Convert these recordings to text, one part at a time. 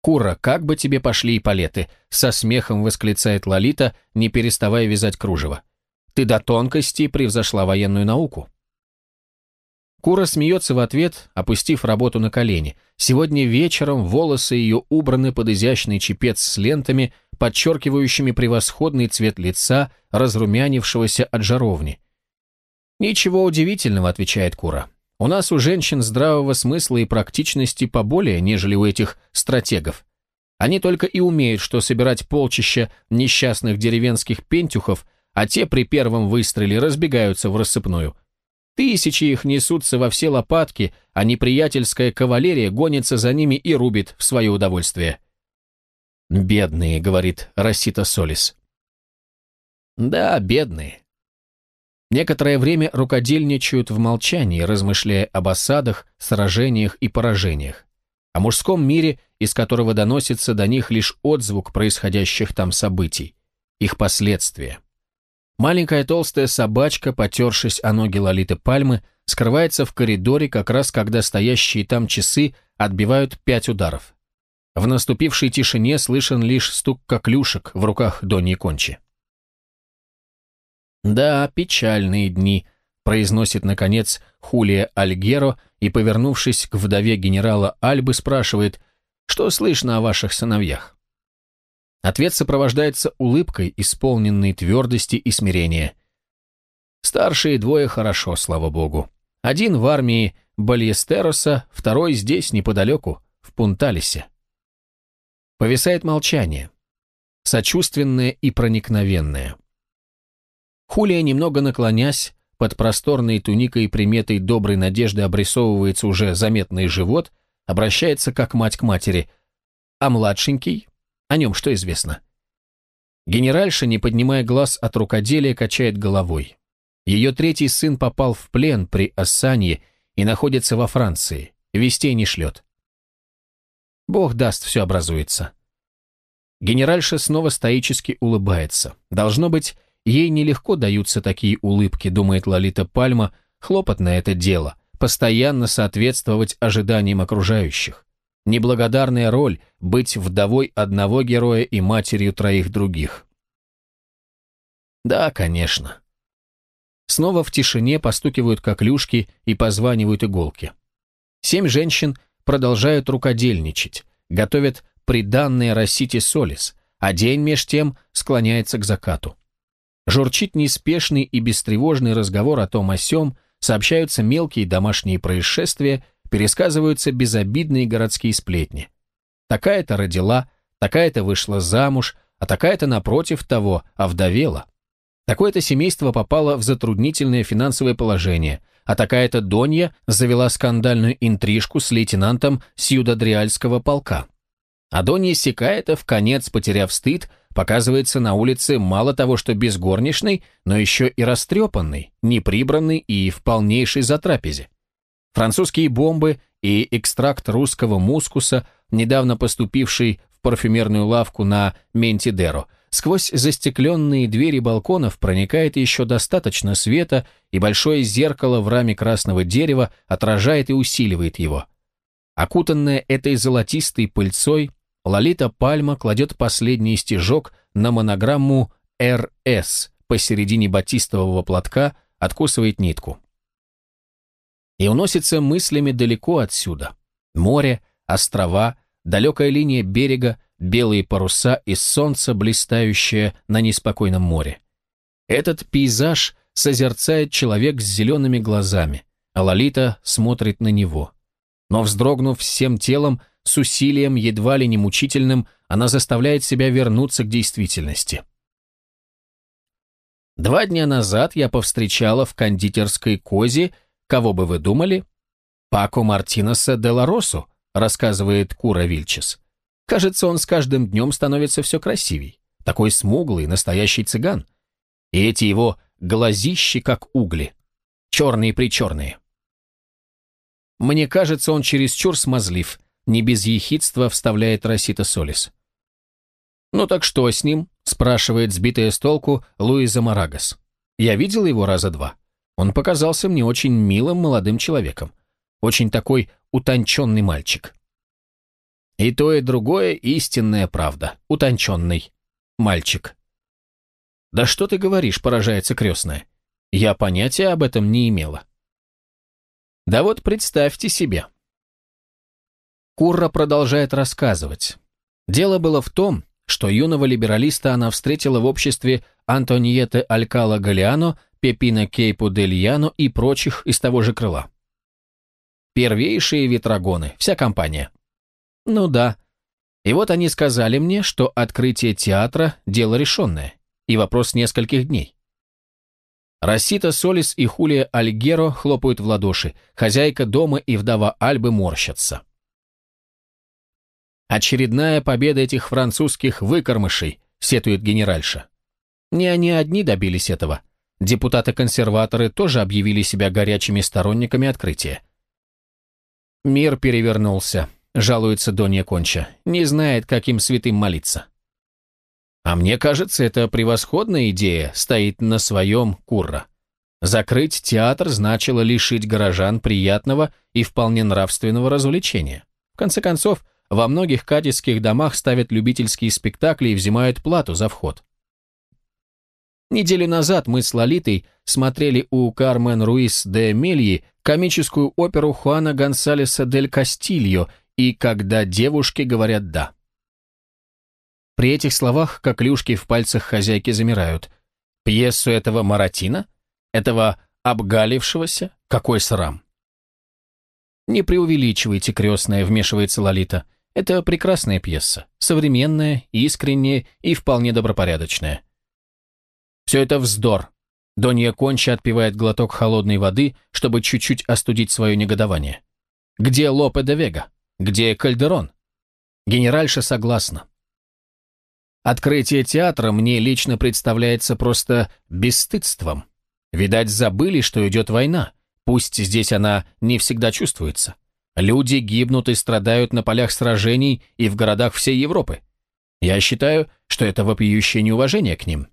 «Кура, как бы тебе пошли и палеты!» — со смехом восклицает Лолита, не переставая вязать кружево. «Ты до тонкости превзошла военную науку». Кура смеется в ответ, опустив работу на колени. Сегодня вечером волосы ее убраны под изящный чепец с лентами, подчеркивающими превосходный цвет лица, разрумянившегося от жаровни. «Ничего удивительного», — отвечает Кура. «У нас у женщин здравого смысла и практичности поболее, нежели у этих стратегов. Они только и умеют, что собирать полчища несчастных деревенских пентюхов, а те при первом выстреле разбегаются в рассыпную». Тысячи их несутся во все лопатки, а неприятельская кавалерия гонится за ними и рубит в свое удовольствие. «Бедные», — говорит Рассита Солис. «Да, бедные». Некоторое время рукодельничают в молчании, размышляя об осадах, сражениях и поражениях, о мужском мире, из которого доносится до них лишь отзвук происходящих там событий, их последствия. Маленькая толстая собачка, потершись о ноги Лолиты Пальмы, скрывается в коридоре как раз когда стоящие там часы отбивают пять ударов. В наступившей тишине слышен лишь стук коклюшек в руках Донни Кончи. «Да, печальные дни», — произносит, наконец, Хулия Альгеро и, повернувшись к вдове генерала Альбы, спрашивает, «Что слышно о ваших сыновьях?» Ответ сопровождается улыбкой, исполненной твердости и смирения. Старшие двое хорошо, слава богу. Один в армии Бальестероса, второй здесь, неподалеку, в Пунталисе. Повисает молчание. Сочувственное и проникновенное. Хулия, немного наклонясь, под просторной туникой приметой доброй надежды обрисовывается уже заметный живот, обращается как мать к матери. А младшенький? О нем что известно? Генеральша, не поднимая глаз от рукоделия, качает головой. Ее третий сын попал в плен при Ассанье и находится во Франции. Вестей не шлет. Бог даст, все образуется. Генеральша снова стоически улыбается. Должно быть, ей нелегко даются такие улыбки, думает Лолита Пальма, хлопотное это дело, постоянно соответствовать ожиданиям окружающих. Неблагодарная роль – быть вдовой одного героя и матерью троих других. Да, конечно. Снова в тишине постукивают коклюшки и позванивают иголки. Семь женщин продолжают рукодельничать, готовят приданные Рассите Солис, а день меж тем склоняется к закату. Журчит неспешный и бестревожный разговор о том о сём, сообщаются мелкие домашние происшествия – пересказываются безобидные городские сплетни. Такая-то родила, такая-то вышла замуж, а такая-то, напротив того, овдовела. Такое-то семейство попало в затруднительное финансовое положение, а такая-то Донья завела скандальную интрижку с лейтенантом Сьюдадриальского полка. А Донья Сикаэта, в конец потеряв стыд, показывается на улице мало того, что без горничной, но еще и растрепанной, неприбранной и в полнейшей затрапезе. Французские бомбы и экстракт русского мускуса, недавно поступивший в парфюмерную лавку на Ментидеро, сквозь застекленные двери балконов проникает еще достаточно света, и большое зеркало в раме красного дерева отражает и усиливает его. Окутанная этой золотистой пыльцой, Лолита Пальма кладет последний стежок на монограмму «РС» посередине батистового платка, откусывает нитку и уносится мыслями далеко отсюда. Море, острова, далекая линия берега, белые паруса и солнце, блистающее на неспокойном море. Этот пейзаж созерцает человек с зелеными глазами, а Лолита смотрит на него. Но вздрогнув всем телом, с усилием, едва ли не мучительным, она заставляет себя вернуться к действительности. Два дня назад я повстречала в кондитерской козе Кого бы вы думали? Пако Мартинеса де Ларосу, рассказывает Кура Вильчес. Кажется, он с каждым днем становится все красивей. Такой смуглый, настоящий цыган. И эти его глазищи, как угли. Черные-причерные. Мне кажется, он чересчур смазлив, не без ехидства вставляет Росита Солис. «Ну так что с ним?» – спрашивает сбитая с толку Луиза Марагас. «Я видел его раза два. Он показался мне очень милым молодым человеком. Очень такой утонченный мальчик. И то, и другое истинная правда, утонченный. Мальчик. «Да что ты говоришь?» – поражается крестная. «Я понятия об этом не имела». «Да вот представьте себе». Курра продолжает рассказывать. Дело было в том, что юного либералиста она встретила в обществе Антониеты Алькала Галиано, Пепина Кейпу Дель Яно и прочих из того же крыла. Первейшие ветрогоны, вся компания. Ну да. И вот они сказали мне, что открытие театра – дело решенное и вопрос нескольких дней. Рассита Солис и Хулия Альгеро хлопают в ладоши, хозяйка дома и вдова Альбы морщатся. «Очередная победа этих французских выкормышей», — сетует генеральша. Не они одни добились этого. Депутаты-консерваторы тоже объявили себя горячими сторонниками открытия. «Мир перевернулся», — жалуется Донья Конча. «Не знает, каким святым молиться». А мне кажется, это превосходная идея стоит на своем Курра. Закрыть театр значило лишить горожан приятного и вполне нравственного развлечения. В конце концов, во многих кадисских домах ставят любительские спектакли и взимают плату за вход. Неделю назад мы с Лолитой смотрели у Кармен Руис де Мельи комическую оперу Хуана Гонсалеса дель Кастильо и «Когда девушки говорят да». При этих словах коклюшки в пальцах хозяйки замирают. Пьесу этого Маратина? Этого обгалившегося? Какой срам! Не преувеличивайте, крестная, вмешивается Лолита. Это прекрасная пьеса, современная, искренняя и вполне добропорядочная. Все это вздор. Донья Конча отпивает глоток холодной воды, чтобы чуть-чуть остудить свое негодование. Где Лопе де Вега? Где Кальдерон? Генеральша согласна. Открытие театра мне лично представляется просто бесстыдством. Видать, забыли, что идет война. Пусть здесь она не всегда чувствуется. Люди гибнут и страдают на полях сражений и в городах всей Европы. Я считаю, что это вопиющее неуважение к ним.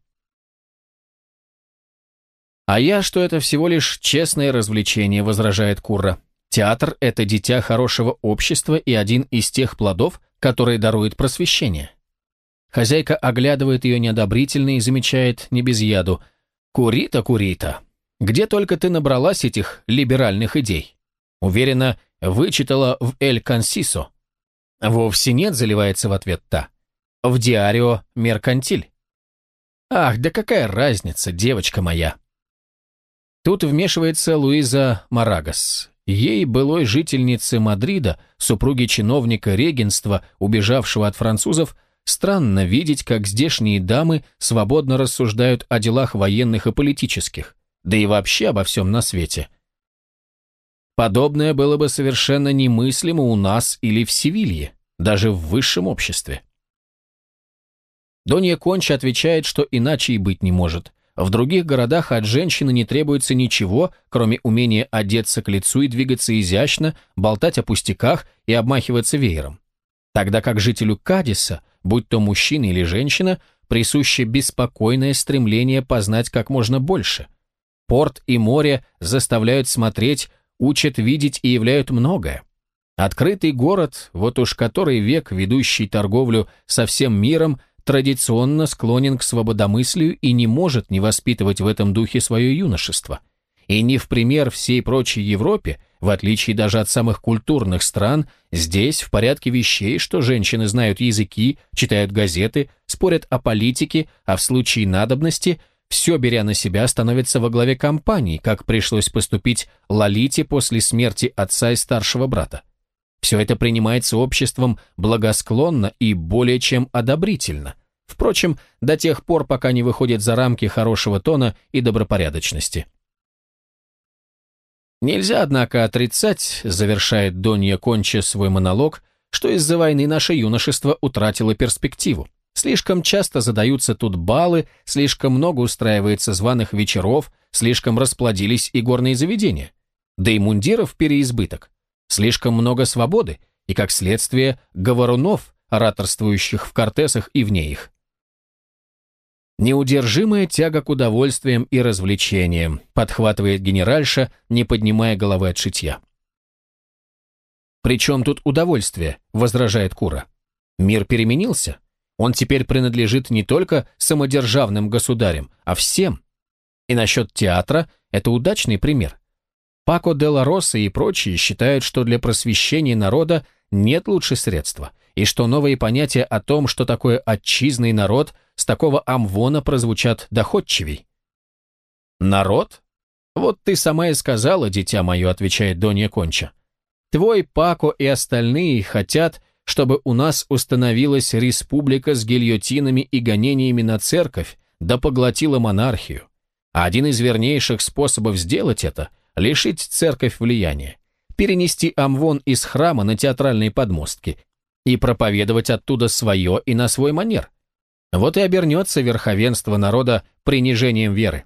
А я, что это всего лишь честное развлечение, возражает Курра. Театр – это дитя хорошего общества и один из тех плодов, которые дарует просвещение. Хозяйка оглядывает ее неодобрительно и замечает не без яду. «Курита, Курита, где только ты набралась этих либеральных идей? Уверена, вычитала в Эль Консисо». «Вовсе нет», — заливается в ответ та. «В Диарио Меркантиль». «Ах, да какая разница, девочка моя!» Тут вмешивается Луиза Марагас. Ей, былой жительнице Мадрида, супруги чиновника регенства, убежавшего от французов, Странно видеть, как здешние дамы свободно рассуждают о делах военных и политических, да и вообще обо всем на свете. Подобное было бы совершенно немыслимо у нас или в Севилье, даже в высшем обществе. Донья Конча отвечает, что иначе и быть не может. В других городах от женщины не требуется ничего, кроме умения одеться к лицу и двигаться изящно, болтать о пустяках и обмахиваться веером. Тогда как жителю Кадиса – будь то мужчина или женщина, присуще беспокойное стремление познать как можно больше. Порт и море заставляют смотреть, учат видеть и являют многое. Открытый город, вот уж который век, ведущий торговлю со всем миром, традиционно склонен к свободомыслию и не может не воспитывать в этом духе свое юношество. И не в пример всей прочей Европе в отличие даже от самых культурных стран, здесь в порядке вещей, что женщины знают языки, читают газеты, спорят о политике, а в случае надобности все беря на себя становится во главе компании, как пришлось поступить Лолите после смерти отца и старшего брата. Все это принимается обществом благосклонно и более чем одобрительно. Впрочем, до тех пор, пока не выходит за рамки хорошего тона и добропорядочности. Нельзя, однако, отрицать, завершает Донья Конча свой монолог, что из-за войны наше юношество утратило перспективу. Слишком часто задаются тут балы, слишком много устраивается званых вечеров, слишком расплодились и горные заведения. Да и мундиров переизбыток. Слишком много свободы и, как следствие, говорунов, ораторствующих в кортесах и вне их. Неудержимая тяга к удовольствиям и развлечениям, подхватывает генеральша, не поднимая головы от шитья. «Причем тут удовольствие?» – возражает Кура. «Мир переменился. Он теперь принадлежит не только самодержавным государям, а всем. И насчет театра – это удачный пример. Пако де ла Роса и прочие считают, что для просвещения народа нет лучше средства, и что новые понятия о том, что такое отчизный народ, с такого амвона прозвучат доходчивей. «Народ? Вот ты сама и сказала, дитя мое», — отвечает Донья Конча. «Твой Пако и остальные хотят, чтобы у нас установилась республика с гильотинами и гонениями на церковь, да поглотила монархию. А один из вернейших способов сделать это — лишить церковь влияния, перенести Амвон из храма на театральные подмостки и проповедовать оттуда свое и на свой манер. Вот и обернется верховенство народа принижением веры.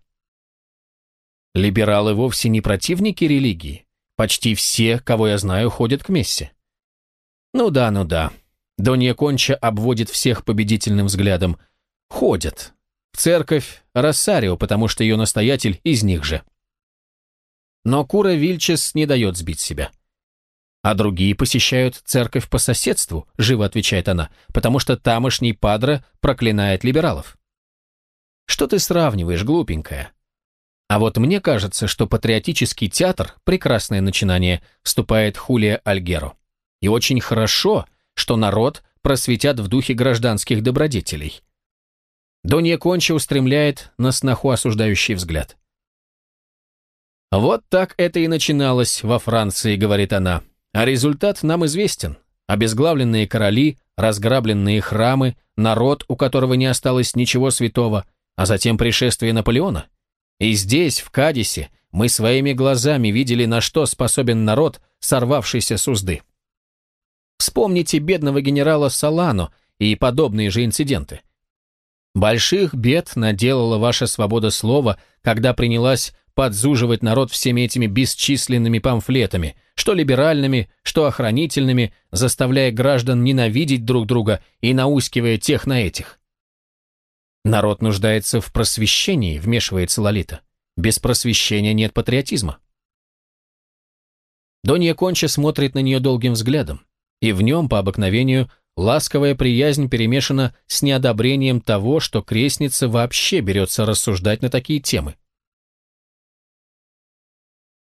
Либералы вовсе не противники религии. Почти все, кого я знаю, ходят к мессе. Ну да, ну да. Донья Конча обводит всех победительным взглядом. Ходят. В церковь Рассарио, потому что ее настоятель из них же. Но Кура Вильчес не дает сбить себя. «А другие посещают церковь по соседству», — живо отвечает она, «потому что тамошний падре проклинает либералов». «Что ты сравниваешь, глупенькая?» А вот мне кажется, что патриотический театр – прекрасное начинание, вступает Хулия Альгеро. И очень хорошо, что народ просветят в духе гражданских добродетелей. Донья Конча устремляет на сноху осуждающий взгляд. «Вот так это и начиналось во Франции», — говорит она. «А результат нам известен. Обезглавленные короли, разграбленные храмы, народ, у которого не осталось ничего святого, а затем пришествие Наполеона. И здесь, в Кадисе, мы своими глазами видели, на что способен народ, сорвавшийся с узды. Вспомните бедного генерала Салано и подобные же инциденты. Больших бед наделала ваша свобода слова, когда принялась подзуживать народ всеми этими бесчисленными памфлетами, что либеральными, что охранительными, заставляя граждан ненавидеть друг друга и наускивая тех на этих. Народ нуждается в просвещении, вмешивается Лолита. Без просвещения нет патриотизма. Донья Конча смотрит на нее долгим взглядом, и в нем, по обыкновению, ласковая приязнь перемешана с неодобрением того, что крестница вообще берется рассуждать на такие темы.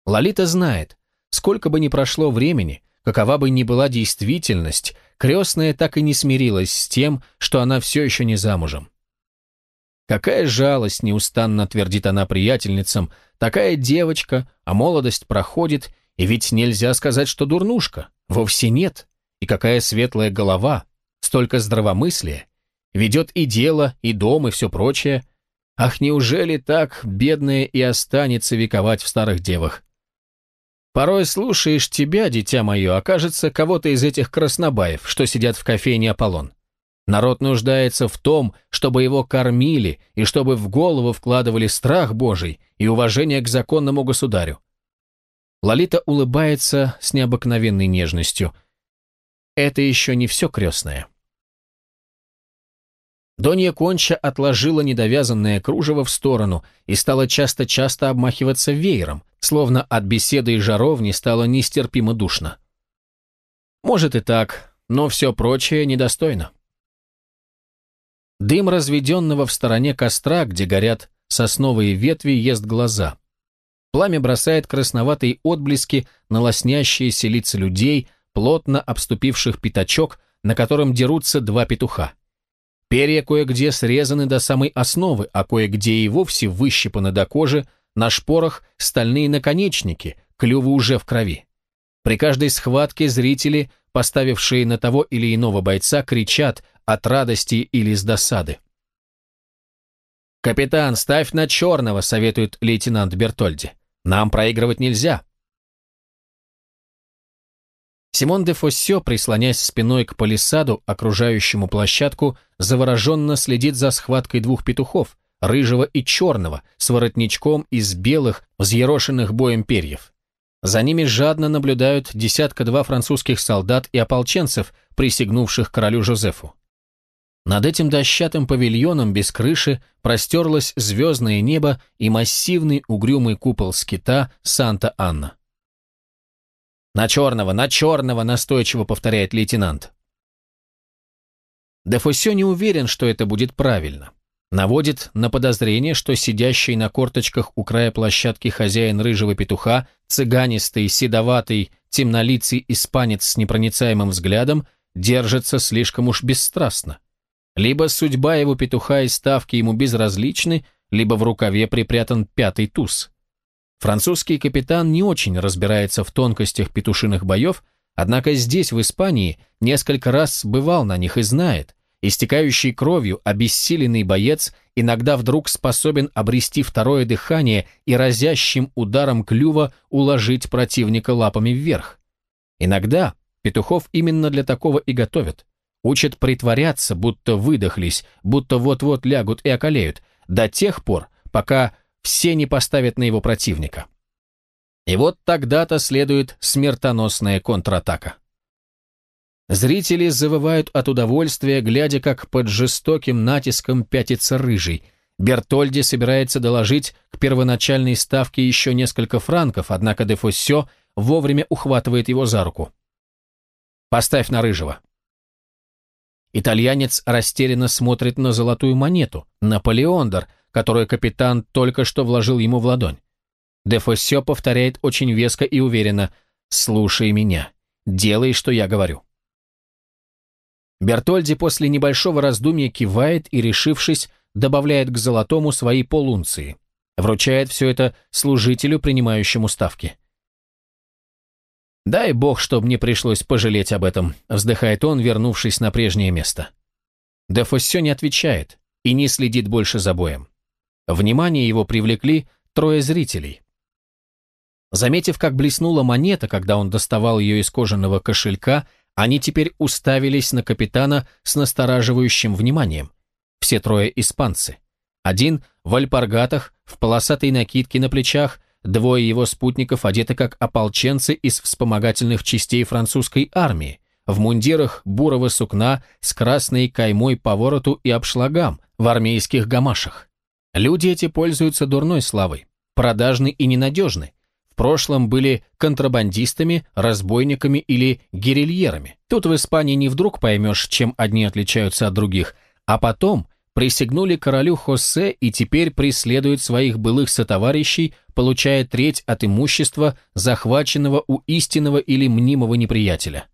Лолита знает, сколько бы ни прошло времени, какова бы ни была действительность, крестная так и не смирилась с тем, что она все еще не замужем. Какая жалость, неустанно твердит она приятельницам, такая девочка, а молодость проходит, и ведь нельзя сказать, что дурнушка, вовсе нет. И какая светлая голова, столько здравомыслия, ведет и дело, и дом, и все прочее. Ах, неужели так бедная и останется вековать в старых девах? Порой слушаешь тебя, дитя мое, окажется кого-то из этих краснобаев, что сидят в кофейне Аполлон. Народ нуждается в том, чтобы его кормили и чтобы в голову вкладывали страх Божий и уважение к законному государю. Лолита улыбается с необыкновенной нежностью. Это еще не все крестное. Донья Конча отложила недовязанное кружево в сторону и стала часто-часто обмахиваться веером, словно от беседы и жаровни стало нестерпимо душно. Может и так, но все прочее недостойно. Дым разведенного в стороне костра, где горят сосновые ветви, ест глаза. Пламя бросает красноватые отблески на лоснящиеся лица людей, плотно обступивших пятачок, на котором дерутся два петуха. Перья кое-где срезаны до самой основы, а кое-где и вовсе выщипаны до кожи, на шпорах стальные наконечники, клювы уже в крови. При каждой схватке зрители, поставившие на того или иного бойца, кричат от радости или с досады. «Капитан, ставь на черного», — советует лейтенант Бертольди. «Нам проигрывать нельзя». Симон де Фоссё, прислонясь спиной к палисаду, окружающему площадку, завороженно следит за схваткой двух петухов, рыжего и черного, с воротничком из белых, взъерошенных боем перьев. За ними жадно наблюдают десятка-два французских солдат и ополченцев, присягнувших королю Жозефу. Над этим дощатым павильоном без крыши простерлось звездное небо и массивный угрюмый купол скита Санта-Анна. «На черного, на черного!» – настойчиво повторяет лейтенант. Дефосе не уверен, что это будет правильно. Наводит на подозрение, что сидящий на корточках у края площадки хозяин рыжего петуха, цыганистый, седоватый, темнолицый испанец с непроницаемым взглядом, держится слишком уж бесстрастно. Либо судьба его петуха и ставки ему безразличны, либо в рукаве припрятан пятый туз. Французский капитан не очень разбирается в тонкостях петушиных боев, однако здесь, в Испании, несколько раз бывал на них и знает, истекающий кровью обессиленный боец иногда вдруг способен обрести второе дыхание и разящим ударом клюва уложить противника лапами вверх. Иногда петухов именно для такого и готовят. Учат притворяться, будто выдохлись, будто вот-вот лягут и околеют, до тех пор, пока все не поставят на его противника. И вот тогда-то следует смертоносная контратака. Зрители завывают от удовольствия, глядя, как под жестоким натиском пятится рыжий. Бертольди собирается доложить к первоначальной ставке еще несколько франков, однако Дефоссё вовремя ухватывает его за руку. «Поставь на рыжего». Итальянец растерянно смотрит на золотую монету, на Палеондр, которую капитан только что вложил ему в ладонь. Дефосе повторяет очень веско и уверенно «Слушай меня, делай, что я говорю». Бертольди после небольшого раздумья кивает и, решившись, добавляет к золотому свои полунции. Вручает все это служителю, принимающему ставки. «Дай бог, чтобы не пришлось пожалеть об этом», вздыхает он, вернувшись на прежнее место. Дефосе не отвечает и не следит больше за боем. Внимание его привлекли трое зрителей. Заметив, как блеснула монета, когда он доставал ее из кожаного кошелька, они теперь уставились на капитана с настораживающим вниманием. Все трое испанцы. Один в альпаргатах, в полосатой накидке на плечах, двое его спутников одеты как ополченцы из вспомогательных частей французской армии, в мундирах бурого сукна с красной каймой по вороту и обшлагам, в армейских гамашах. Люди эти пользуются дурной славой, продажны и ненадежны. В прошлом были контрабандистами, разбойниками или гирильерами. Тут в Испании не вдруг поймешь, чем одни отличаются от других, а потом присягнули королю Хосе и теперь преследуют своих былых сотоварищей, получая треть от имущества, захваченного у истинного или мнимого неприятеля.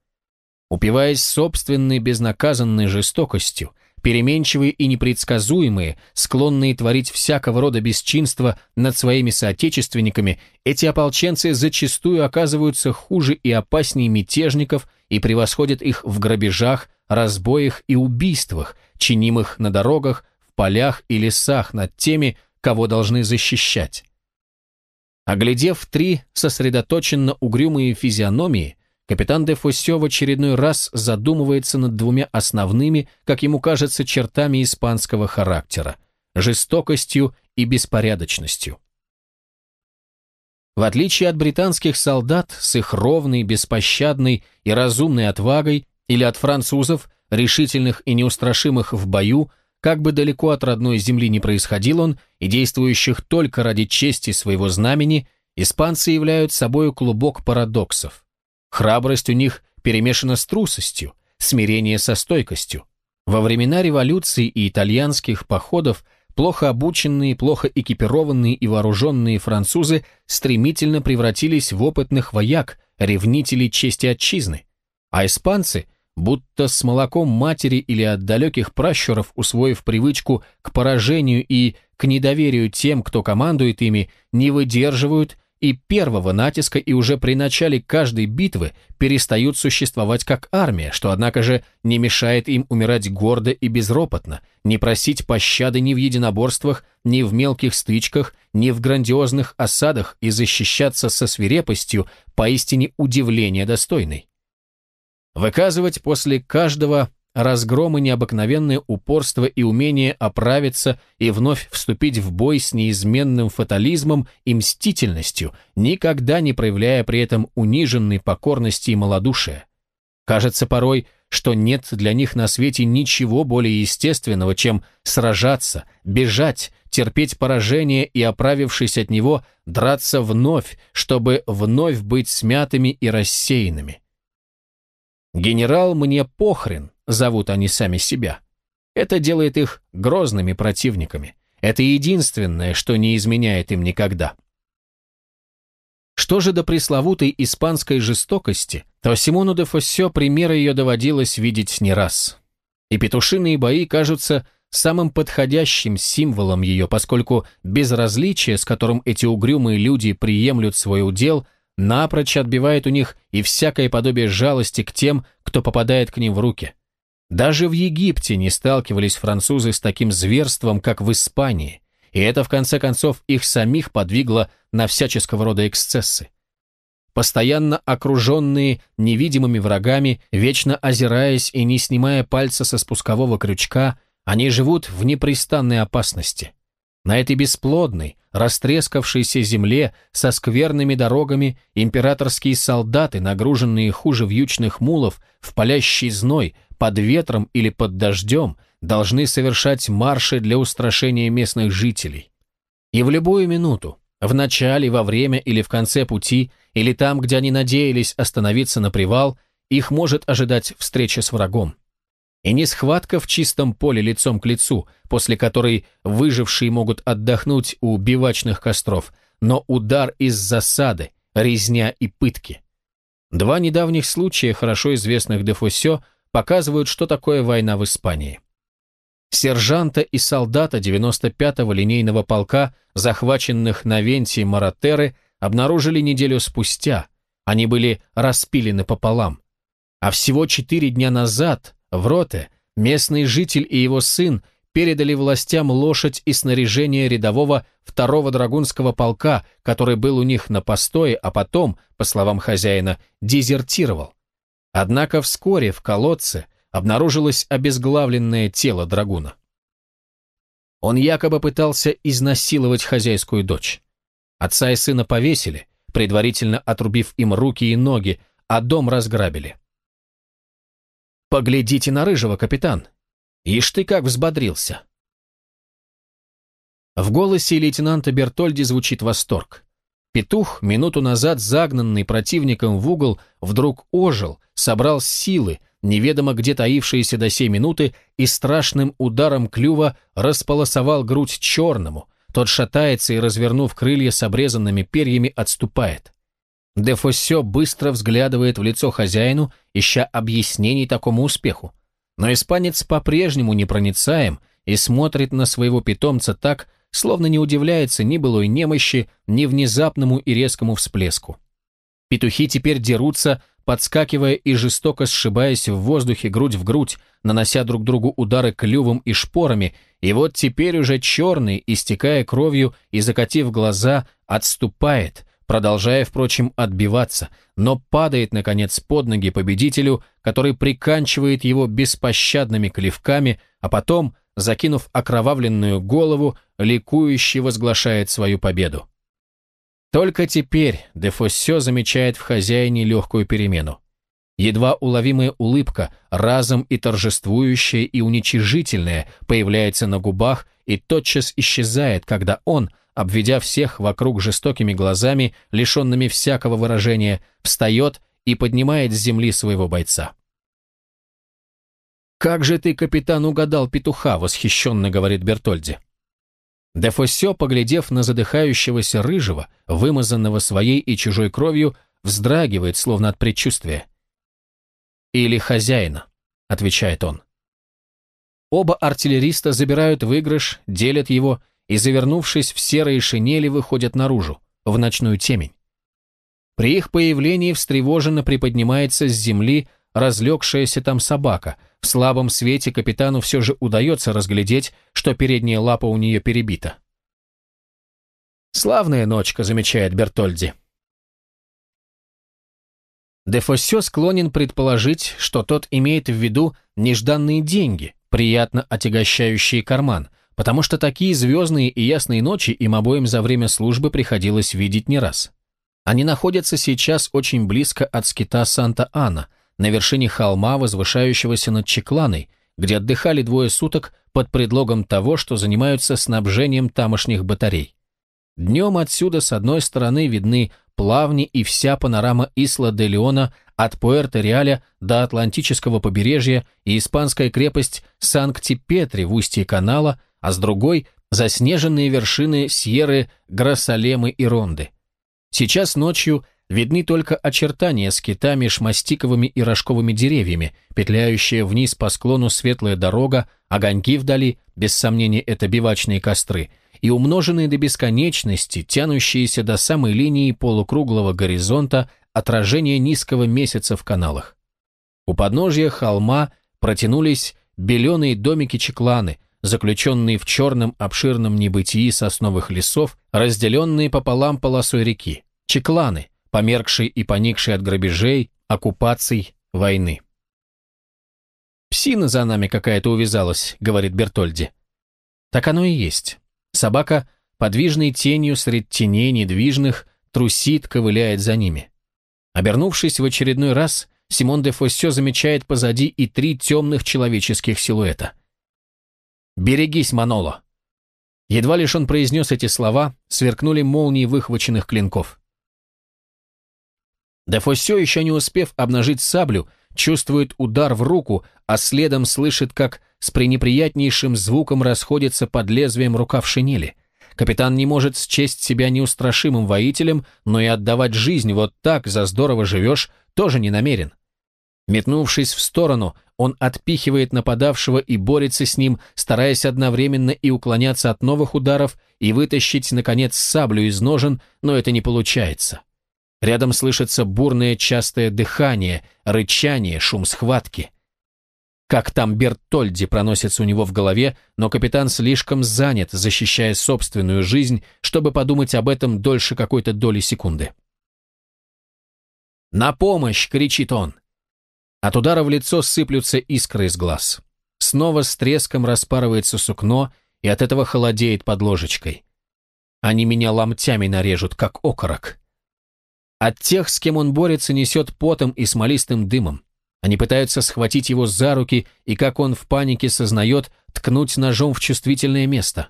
Упиваясь собственной безнаказанной жестокостью, переменчивые и непредсказуемые, склонные творить всякого рода бесчинства над своими соотечественниками, эти ополченцы зачастую оказываются хуже и опаснее мятежников и превосходят их в грабежах, разбоях и убийствах, чинимых на дорогах, в полях и лесах над теми, кого должны защищать. Оглядев три сосредоточенно угрюмые физиономии, Капитан де Фуссе в очередной раз задумывается над двумя основными, как ему кажется, чертами испанского характера – жестокостью и беспорядочностью. В отличие от британских солдат с их ровной, беспощадной и разумной отвагой или от французов, решительных и неустрашимых в бою, как бы далеко от родной земли не происходил он, и действующих только ради чести своего знамени, испанцы являют собой клубок парадоксов. Храбрость у них перемешана с трусостью, смирение со стойкостью. Во времена революции и итальянских походов плохо обученные, плохо экипированные и вооруженные французы стремительно превратились в опытных вояк, ревнителей чести отчизны. А испанцы, будто с молоком матери или от далеких пращуров, усвоив привычку к поражению и к недоверию тем, кто командует ими, не выдерживают и первого натиска и уже при начале каждой битвы перестают существовать как армия, что, однако же, не мешает им умирать гордо и безропотно, не просить пощады ни в единоборствах, ни в мелких стычках, ни в грандиозных осадах и защищаться со свирепостью, поистине удивления достойной. Выказывать после каждого разгром и необыкновенное упорство и умение оправиться и вновь вступить в бой с неизменным фатализмом и мстительностью, никогда не проявляя при этом униженной покорности и малодушия. Кажется порой, что нет для них на свете ничего более естественного, чем сражаться, бежать, терпеть поражение и, оправившись от него, драться вновь, чтобы вновь быть смятыми и рассеянными. «Генерал мне похрен», — зовут они сами себя. Это делает их грозными противниками. Это единственное, что не изменяет им никогда. Что же до пресловутой испанской жестокости, то Симону де Фоссё примеры ее доводилось видеть не раз. И петушиные бои кажутся самым подходящим символом ее, поскольку безразличие, с которым эти угрюмые люди приемлют свой удел, напрочь отбивает у них и всякое подобие жалости к тем, кто попадает к ним в руки. Даже в Египте не сталкивались французы с таким зверством, как в Испании, и это, в конце концов, их самих подвигло на всяческого рода эксцессы. Постоянно окруженные невидимыми врагами, вечно озираясь и не снимая пальца со спускового крючка, они живут в непрестанной опасности. На этой бесплодной, растрескавшейся земле со скверными дорогами императорские солдаты, нагруженные хуже вьючных мулов, в палящий зной, под ветром или под дождем, должны совершать марши для устрашения местных жителей. И в любую минуту, в начале, во время или в конце пути, или там, где они надеялись остановиться на привал, их может ожидать встреча с врагом. И не схватка в чистом поле лицом к лицу, после которой выжившие могут отдохнуть у бивачных костров, но удар из засады, резня и пытки. Два недавних случая, хорошо известных Дефосе, показывают, что такое война в Испании. Сержанта и солдата 95-го линейного полка, захваченных на Венте Маратеры, обнаружили неделю спустя. Они были распилены пополам. А всего четыре дня назад в Роте местный житель и его сын передали властям лошадь и снаряжение рядового второго драгунского полка, который был у них на постое, а потом, по словам хозяина, дезертировал. Однако вскоре в колодце обнаружилось обезглавленное тело драгуна. Он якобы пытался изнасиловать хозяйскую дочь. Отца и сына повесили, предварительно отрубив им руки и ноги, а дом разграбили. «Поглядите на рыжего, капитан! Ишь ты как взбодрился!» В голосе лейтенанта Бертольди звучит восторг. Петух, минуту назад загнанный противником в угол, вдруг ожил, собрал силы, неведомо где таившиеся до сей минуты, и страшным ударом клюва располосовал грудь черному. Тот шатается и, развернув крылья с обрезанными перьями, отступает. Дефосе быстро взглядывает в лицо хозяину, ища объяснений такому успеху. Но испанец по-прежнему непроницаем и смотрит на своего питомца так, словно не удивляется ни былой немощи, ни внезапному и резкому всплеску. Петухи теперь дерутся, подскакивая и жестоко сшибаясь в воздухе грудь в грудь, нанося друг другу удары клювом и шпорами, и вот теперь уже черный, истекая кровью и закатив глаза, отступает, продолжая, впрочем, отбиваться, но падает, наконец, под ноги победителю, который приканчивает его беспощадными клевками, а потом, закинув окровавленную голову, ликующе возглашает свою победу. Только теперь Дефосе замечает в хозяине легкую перемену. Едва уловимая улыбка, разом и торжествующая, и уничижительная, появляется на губах и тотчас исчезает, когда он, обведя всех вокруг жестокими глазами, лишенными всякого выражения, встает и поднимает с земли своего бойца. «Как же ты, капитан, угадал петуха?» — восхищенно говорит Бертольди. Дефосе, поглядев на задыхающегося рыжего, вымазанного своей и чужой кровью, вздрагивает, словно от предчувствия. «Или хозяина», — отвечает он. Оба артиллериста забирают выигрыш, делят его и, завернувшись в серые шинели, выходят наружу, в ночную темень. При их появлении встревоженно приподнимается с земли разлегшаяся там собака. В слабом свете капитану все же удается разглядеть, что передняя лапа у нее перебита. «Славная ночка», — замечает Бертольди. Дефосе склонен предположить, что тот имеет в виду нежданные деньги, приятно отягощающие карман, потому что такие звездные и ясные ночи им обоим за время службы приходилось видеть не раз. Они находятся сейчас очень близко от скита Санта-Ана — на вершине холма, возвышающегося над Чекланой, где отдыхали двое суток под предлогом того, что занимаются снабжением тамошних батарей. Днем отсюда с одной стороны видны плавни и вся панорама Исла-де-Леона от Пуэрто-Реаля до Атлантического побережья и испанская крепость Санкти-Петри в устье канала, а с другой – заснеженные вершины Сьерры, Грассалемы и Ронды. Сейчас ночью видны только очертания скита меж мастиковыми и рожковыми деревьями, петляющая вниз по склону светлая дорога, огоньки вдали, без сомнения это бивачные костры, и умноженные до бесконечности, тянущиеся до самой линии полукруглого горизонта отражения низкого месяца в каналах. У подножья холма протянулись беленые домики чекланы, заключенные в черном обширном небытии сосновых лесов, разделенные пополам полосой реки. Чекланы, померкшие и поникшие от грабежей, оккупаций, войны. «Псина за нами какая-то увязалась», — говорит Бертольди. Так оно и есть. Собака, подвижной тенью среди теней недвижных, трусит, ковыляет за ними. Обернувшись в очередной раз, Симон де Фоссё замечает позади и три темных человеческих силуэта. «Берегись, Маноло!» Едва лишь он произнес эти слова, сверкнули молнии выхваченных клинков. Де Фоссё, еще не успев обнажить саблю, чувствует удар в руку, а следом слышит, как с пренеприятнейшим звуком расходится под лезвием рука в шинели. Капитан не может счесть себя неустрашимым воителем, но и отдавать жизнь вот так, за здорово живешь, тоже не намерен. Метнувшись в сторону, он отпихивает нападавшего и борется с ним, стараясь одновременно и уклоняться от новых ударов, и вытащить, наконец, саблю из ножен, но это не получается. Рядом слышится бурное частое дыхание, рычание, шум схватки. Как там Бертольди проносится у него в голове, но капитан слишком занят, защищая собственную жизнь, чтобы подумать об этом дольше какой-то доли секунды. «На помощь!» — кричит он. От удара в лицо сыплются искры из глаз. Снова с треском распарывается сукно, и от этого холодеет под ложечкой. Они меня ломтями нарежут, как окорок. От тех, с кем он борется, несет потом и смолистым дымом. Они пытаются схватить его за руки и, как он в панике сознает, ткнуть ножом в чувствительное место.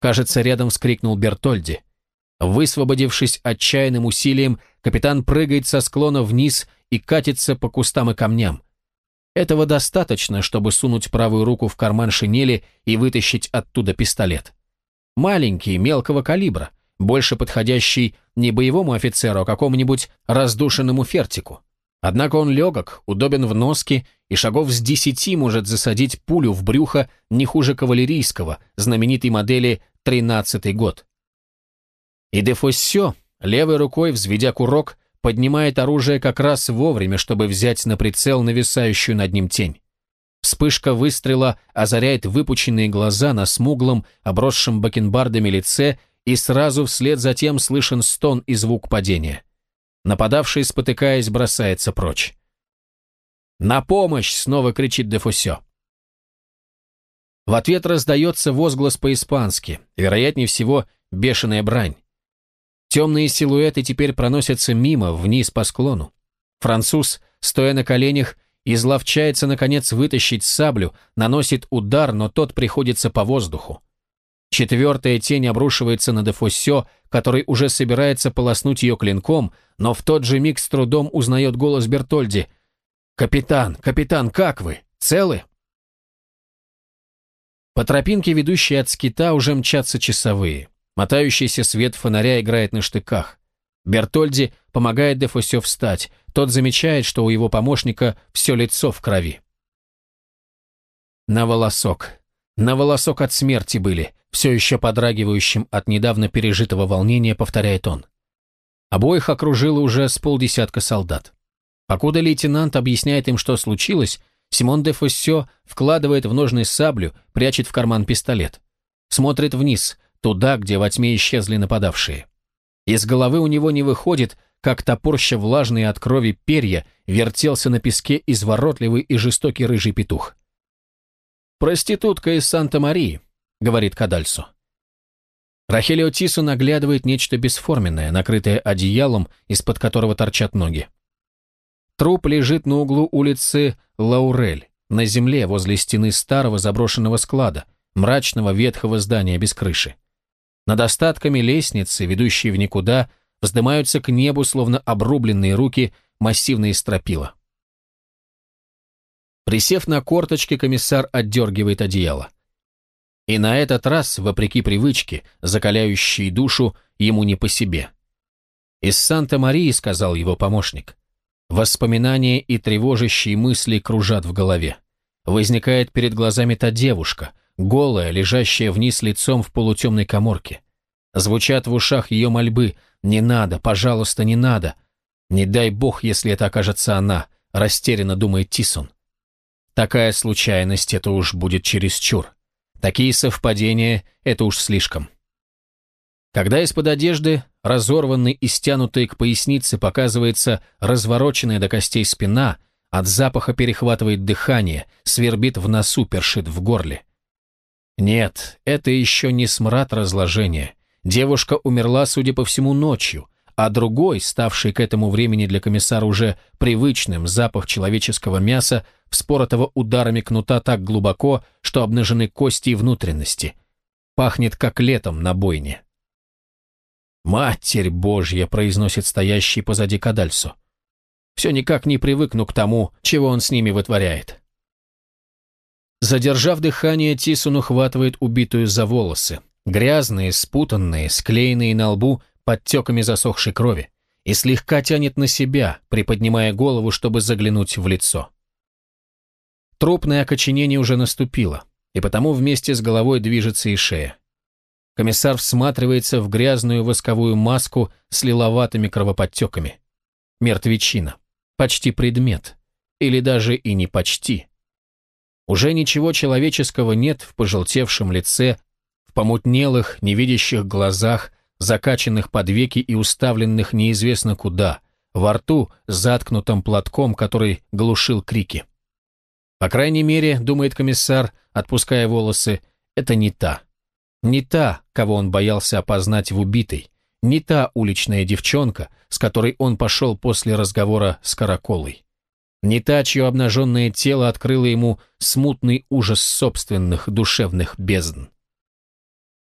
Кажется, рядом вскрикнул Бертольди. Высвободившись отчаянным усилием, капитан прыгает со склона вниз и катится по кустам и камням. Этого достаточно, чтобы сунуть правую руку в карман шинели и вытащить оттуда пистолет. Маленький, мелкого калибра, больше подходящий не боевому офицеру, а какому-нибудь раздушенному фертику. Однако он легок, удобен в носке и шагов с десяти может засадить пулю в брюхо не хуже кавалерийского, знаменитой модели «тринадцатый год». И Дефоссё, левой рукой взведя курок, поднимает оружие как раз вовремя, чтобы взять на прицел нависающую над ним тень. Вспышка выстрела озаряет выпученные глаза на смуглом, обросшем бакенбардами лице и сразу вслед за тем слышен стон и звук падения. Нападавший, спотыкаясь, бросается прочь. «На помощь!» — снова кричит Дефусё. В ответ раздается возглас по-испански, вероятнее всего, бешеная брань. Темные силуэты теперь проносятся мимо, вниз по склону. Француз, стоя на коленях, изловчается, наконец, вытащить саблю, наносит удар, но тот приходится по воздуху. Четвертая тень обрушивается на Дефоссё, который уже собирается полоснуть ее клинком, но в тот же миг с трудом узнает голос Бертольди. «Капитан, капитан, как вы? Целы?» По тропинке, ведущей от скита, уже мчатся часовые. Мотающийся свет фонаря играет на штыках. Бертольди помогает Дефоссё встать. Тот замечает, что у его помощника все лицо в крови. На волосок. На волосок от смерти были все еще подрагивающим от недавно пережитого волнения, повторяет он. Обоих окружило уже с полдесятка солдат. Покуда лейтенант объясняет им, что случилось, Симон де Фоссё вкладывает в ножны саблю, прячет в карман пистолет. Смотрит вниз, туда, где во тьме исчезли нападавшие. Из головы у него не выходит, как топорща влажные от крови перья вертелся на песке изворотливый и жестокий рыжий петух. «Проститутка из Санта-Марии», — говорит Кадальсо. Рахелио Тису наглядывает нечто бесформенное, накрытое одеялом, из-под которого торчат ноги. Труп лежит на углу улицы Лаурель, на земле возле стены старого заброшенного склада, мрачного ветхого здания без крыши. Над остатками лестницы, ведущей в никуда, вздымаются к небу, словно обрубленные руки, массивные стропила. Присев на корточки, комиссар отдергивает одеяло. И на этот раз, вопреки привычке, закаляющей душу, ему не по себе. «Из Санта-Марии», — сказал его помощник. Воспоминания и тревожащие мысли кружат в голове. Возникает перед глазами та девушка, голая, лежащая вниз лицом в полутемной коморке. Звучат в ушах ее мольбы «Не надо, пожалуйста, не надо». «Не дай бог, если это окажется она», — растерянно думает Тисон. Такая случайность — это уж будет чересчур. Такие совпадения — это уж слишком. Когда из-под одежды, разорванной и стянутой к пояснице, показывается развороченная до костей спина, от запаха перехватывает дыхание, свербит в носу, першит в горле. Нет, это еще не смрад разложения. Девушка умерла, судя по всему, ночью, а другой, ставший к этому времени для комиссара уже привычным запах человеческого мяса, вспоротого ударами кнута так глубоко, что обнажены кости и внутренности. Пахнет, как летом на бойне. «Матерь Божья!» — произносит стоящий позади Кадальсо. «Все никак не привыкну к тому, чего он с ними вытворяет». Задержав дыхание, Тисун ухватывает убитую за волосы, грязные, спутанные, склеенные на лбу подтеками засохшей крови, и слегка тянет на себя, приподнимая голову, чтобы заглянуть в лицо. Трупное окоченение уже наступило, и потому вместе с головой движется и шея. Комиссар всматривается в грязную восковую маску с лиловатыми кровоподтеками. Мертвечина. Почти предмет. Или даже и не почти. Уже ничего человеческого нет в пожелтевшем лице, в помутнелых, невидящих глазах, закачанных под веки и уставленных неизвестно куда, во рту, заткнутым платком, который глушил крики. По крайней мере, думает комиссар, отпуская волосы, это не та. Не та, кого он боялся опознать в убитой, не та уличная девчонка, с которой он пошел после разговора с Караколой. Не та, чье обнаженное тело открыло ему смутный ужас собственных душевных бездн.